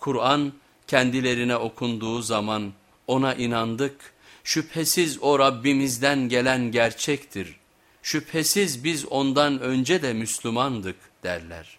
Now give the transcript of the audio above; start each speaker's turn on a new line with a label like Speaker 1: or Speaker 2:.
Speaker 1: Kur'an kendilerine okunduğu zaman ona inandık, şüphesiz o Rabbimizden gelen gerçektir, şüphesiz biz ondan önce de Müslümandık derler.